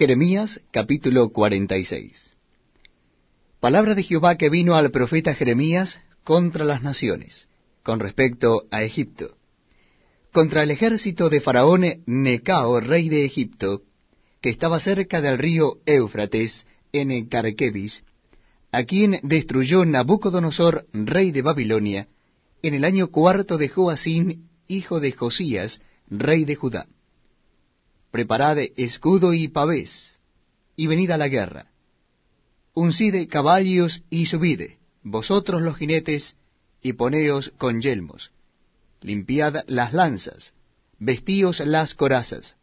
Jeremías capítulo 46 Palabra de Jehová que vino al profeta Jeremías contra las naciones, con respecto a Egipto. Contra el ejército de Faraón Necao, rey de Egipto, que estaba cerca del río Éufrates, en Carquebis, a quien destruyó Nabucodonosor, rey de Babilonia, en el año cuarto de Joacín, hijo de Josías, rey de Judá. Preparad escudo y pavés, y venid a la guerra. Uncide caballos y subide, vosotros los jinetes, y poneos con yelmos. Limpiad las lanzas, vestíos las corazas.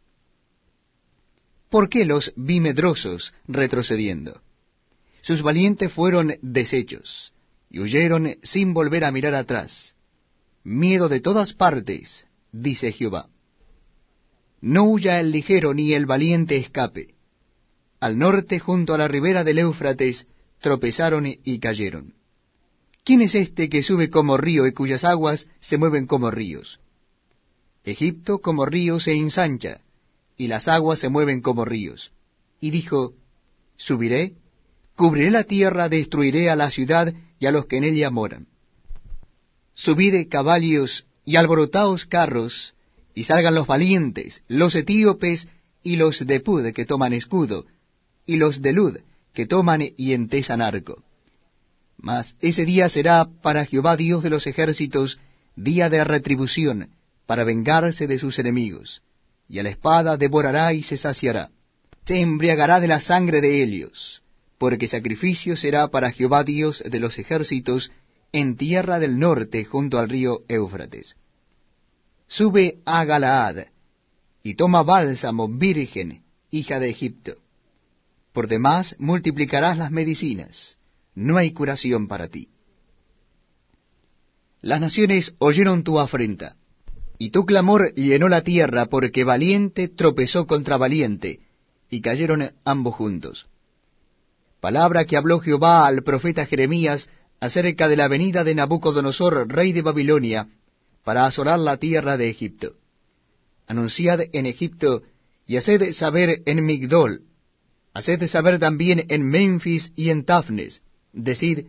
¿Por qué los vi medrosos retrocediendo? Sus valientes fueron deshechos, y huyeron sin volver a mirar atrás. Miedo de todas partes, dice Jehová. No huya el ligero ni el valiente escape. Al norte, junto a la ribera del Éufrates, tropezaron y cayeron. ¿Quién es este que sube como río y cuyas aguas se mueven como ríos? Egipto como río se ensancha, y las aguas se mueven como ríos. Y dijo, Subiré, cubriré la tierra, destruiré a la ciudad y a los que en ella moran. Subide caballos y alborotaos carros, y salgan los valientes, los etíopes y los de Pud que toman escudo, y los de Lud que toman y entesan arco. Mas ese día será para Jehová Dios de los ejércitos día de retribución, para vengarse de sus enemigos, y a la espada devorará y se saciará. Se embriagará de la sangre de Helios, porque sacrificio será para Jehová Dios de los ejércitos en tierra del norte junto al río Éufrates sube a Galaad, y toma bálsamo virgen, hija de Egipto. Por demás multiplicarás las medicinas, no hay curación para ti. Las naciones oyeron tu afrenta, y tu clamor llenó la tierra, porque valiente tropezó contra valiente, y cayeron ambos juntos. Palabra que habló Jehová al profeta Jeremías acerca de la venida de Nabucodonosor, rey de Babilonia, para asolar la tierra de Egipto. Anunciad en Egipto y haced saber en Migdol, haced saber también en Memphis y en Tafnes, decid,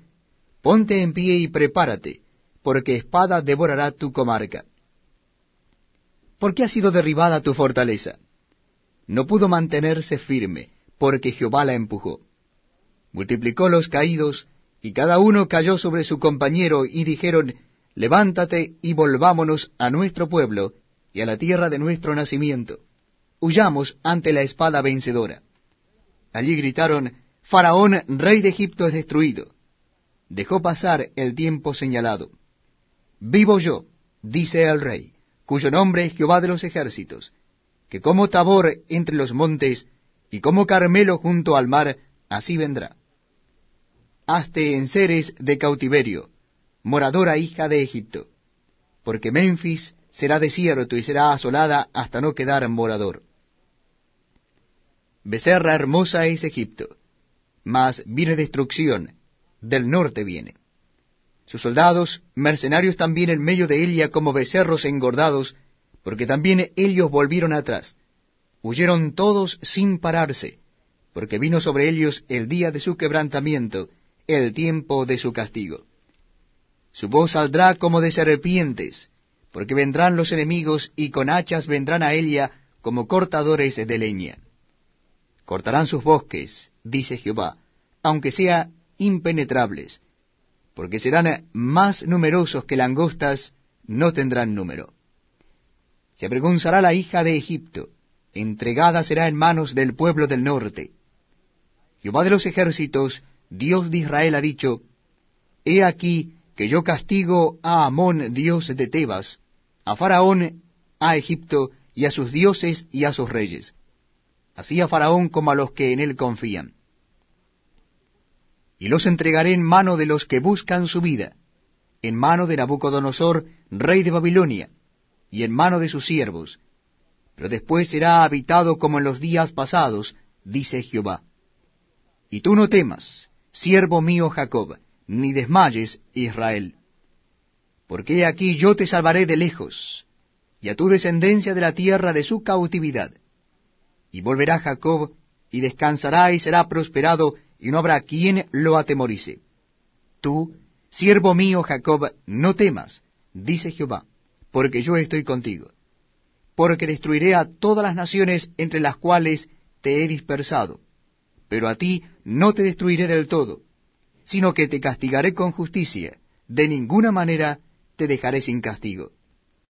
ponte en pie y prepárate, porque espada devorará tu comarca. ¿Por qué ha sido derribada tu fortaleza? No pudo mantenerse firme, porque Jehová la empujó. Multiplicó los caídos, y cada uno cayó sobre su compañero, y dijeron, levántate y volvámonos a nuestro pueblo y a la tierra de nuestro nacimiento. Huyamos ante la espada vencedora. Allí gritaron, Faraón, rey de Egipto, es destruido. Dejó pasar el tiempo señalado. Vivo yo, dice el rey, cuyo nombre es Jehová de los ejércitos, que como Tabor entre los montes y como Carmelo junto al mar, así vendrá. Hazte en seres de cautiverio, moradora hija de Egipto, porque Memphis será desierto y será asolada hasta no quedar morador. Becerra hermosa es Egipto, mas viene destrucción, del norte viene. Sus soldados, mercenarios también en medio de ella como becerros engordados, porque también ellos volvieron atrás. Huyeron todos sin pararse, porque vino sobre ellos el día de su quebrantamiento, el tiempo de su castigo. Su voz saldrá como de serpientes, porque vendrán los enemigos y con hachas vendrán a ella como cortadores de leña. Cortarán sus bosques, dice Jehová, aunque sean impenetrables, porque serán más numerosos que langostas, no tendrán número. Se avergonzará la hija de Egipto, entregada será en manos del pueblo del norte. Jehová de los ejércitos, Dios de Israel, ha dicho, He aquí, que yo castigo a Amón, dios de Tebas, a Faraón, a Egipto, y a sus dioses y a sus reyes, así a Faraón como a los que en él confían. Y los entregaré en mano de los que buscan su vida, en mano de Nabucodonosor, rey de Babilonia, y en mano de sus siervos, pero después será habitado como en los días pasados, dice Jehová. Y tú no temas, siervo mío Jacob, ni desmayes, Israel. Porque aquí yo te salvaré de lejos, y a tu descendencia de la tierra de su cautividad. Y volverá Jacob, y descansará y será prosperado, y no habrá quien lo atemorice. Tú, siervo mío Jacob, no temas, dice Jehová, porque yo estoy contigo. Porque destruiré a todas las naciones entre las cuales te he dispersado. Pero a ti no te destruiré del todo, sino que te castigaré con justicia, de ninguna manera te dejaré sin castigo.